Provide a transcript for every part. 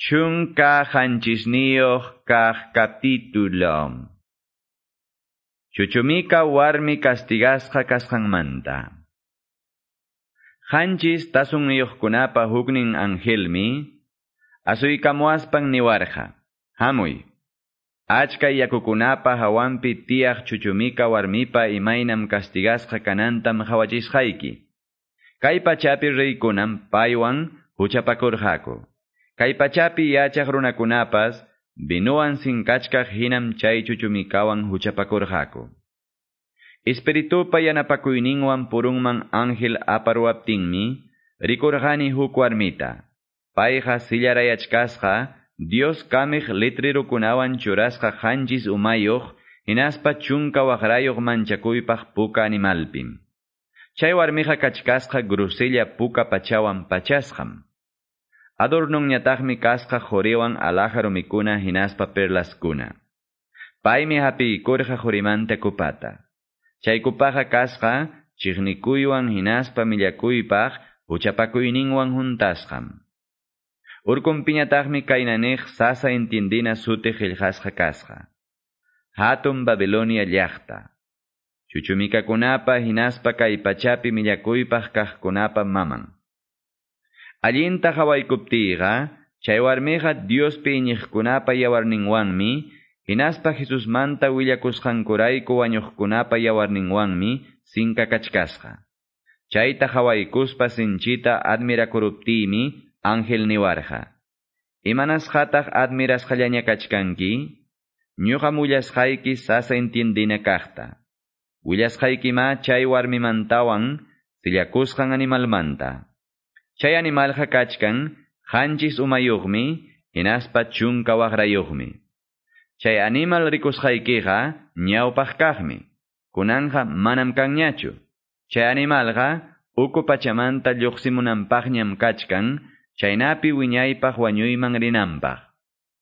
Chunka hanchisniyuq kaq capítulo. Chuchumika warmi castigasqa kasqanmanta. Hanchis tasuniyuqkunapa huknin angelmi, asuykamuaspan niwarqa, hamuy. Achka yakukunapa hawanpi tiyaq chuchumika warmipa imaynam castigasqa kanantam hawachisqayki. Kay pachapi reykunam paywan huchapakurqaku. Kay pachapi yachaq runakunapas binuan sinkachkaq hinam chay chuchumikawan huchapakurqaku. Espiritupa yanapakuyninwan purunman ángel aparuaptinmi, rikurqani huk warmita. Payqa sillarayachkasqa, Dios kamij letrirukunawan churasqa hanchis umayuq, hinaspa chunka waqrayuq manchakuypaq puka animalpim. Chay warmiqa grusilla puka pachawan pachasqam. Adornunñataqmi kasqa joriwan alajaro mikuna hinaspa perlaskuna. Paymi hapiykurqa jorimanta kupata. Chay kupaqa kasqa chiqnikuywan hinaspa millakuypaq huchapakuyninwan juntasqam. Urkumpiñataqmi kainanej sasa entiendina sute qillqasqa kasqa. Hatun Babilonia llaqta. Chuchumikakunapa hinaspa kay pachapi millakuypaq kaqkunapa maman. Allinta hawaykuptiqa, chay warmiqa Diospi iñiqkunapa yawarninwanmi, hinaspa Jesusmanta willakusqankurayku wañuqkunapa yawarninwanmi sinka kachkasqa. Chayta hawaykuspa sinchita admirakuruptiymi ángel niwarqa. Imanasqataq admirasqallaña kachkanki, ñuqa mullasqayki sasa entiendina kaqta. Willasqaykima chay warmimantawan sillakusqan animalmanta. Chay animalqa kachkan hanchis umayuqmi, hinaspa chunka waqrayuqmi. Chay animal rikusqaykiqa ñawpaq kaqmi, kunanqa manam kanñachu. Chay animalqa uku pachamanta lluqsimunanpaqñam kachkan, chaynapi wiñaypaq wañuyman rinanpaq.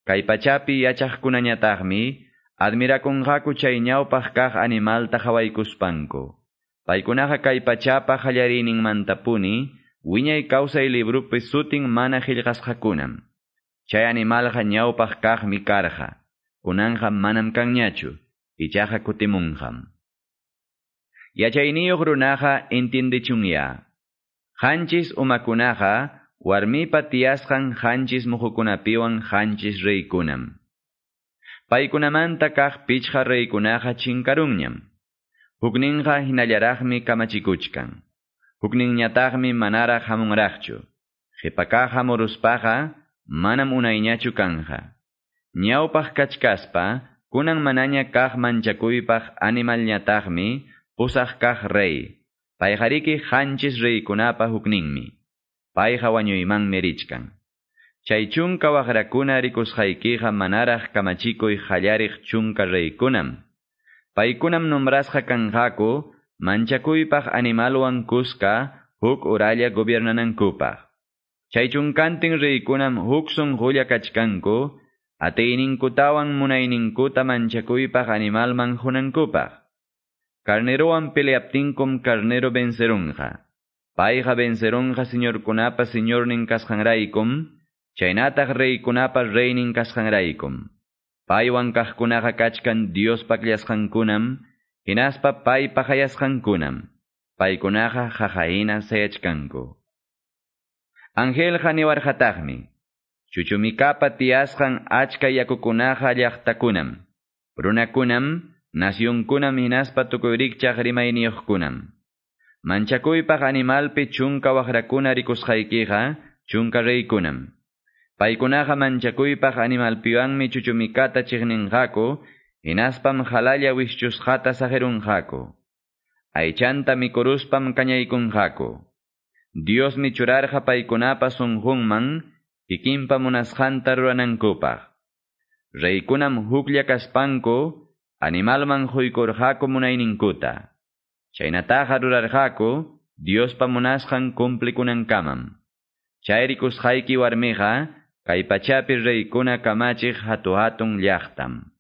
Kay pachapi yachaqkunañataqmi, admirakunqaku chay ñawpaq kaq animalta hawaykuspanku. Paykunaqa kay pachapa qallariyninmantapuni, wiñay kawsay librupi sutin mana qillqasqakunam. Chay animalqa ñawpaq kaqmi karqa, kunanqa manam kanñachu, ichaqa kutimunqam. Yachayniyuq runaqa entiendichunya. Hanchis umakunaqa warmipa tiyasqan hanchis muhukunapiwan hanchis reykunam. Paykunamanta kaq pichqa reykunaqa chinkarunñam. Hukninqa hinallaraqmi kamachikuchkan. Hukninñataqmi manaraq hamunraqchu. Qhipakaq hamuruspaqa manam unayñachu kanja. Ñawpaq kachkaspa, kunan manaña kaq manchakuypaq animalñataqmi pusaq kaq rey. Payjariki hanchis reykunapa hukninmi. Payqa wañuymanmi richkan. Chay chunka waqrakuna rikusqaykiqa manaraq kamachikuy qallariq chunka reykunam. Paykunam nombrasqa kanqaku manchakuypaq animalwan kuska huk uralla gobiernanankupaq. Chay chunkantin reykunam huk sunqulla kachkanku, atiyninkutawan munayninkuta manchakuypaq animalman hunankupaq. Carnerowan peleaptinkum carnero vencerunqa. Payqa vencerunqa señorkunapa señornin kasqanraykum, chaynataq reykunapa reynin kasqanraykum. Paywan kaqkunaqa kachkan Dios pakllasqankunam, hinaspa pay paqayasqankunam. Paykunaqa qaqayna sayachkanku. Angelqa niwarqataqmi. Chuchumikapa tiyasqan achka yakukunaqa llaqtakunam. Runakunam, nasyunkunam hinaspa tukuyrikchaq rimayniyuqkunam. Manchakuypaq animalpi chunka waqrakuna rikusqaykiqa chunka reykunam. Paykunaqa manchakuypaq animalpiwanmi chuchumikata chiqninqaku, hinaspam halalla wishchusqata sajerunqaku. Aychanta mikuruspam kañaykunqaku. Diosmi churarqa paykunapa sunqunman, kikinpa munasqanta ruranankupaq. Reykunam huklla kaspanku, animalman huykurqaku munayninkuta. Chaynataqa rurarqaku, Diospa munasqan kumplikunankamam. Chayrikusqayki warmiqa, kay pachapi reykuna kamachiq hatu hatun llaqtam.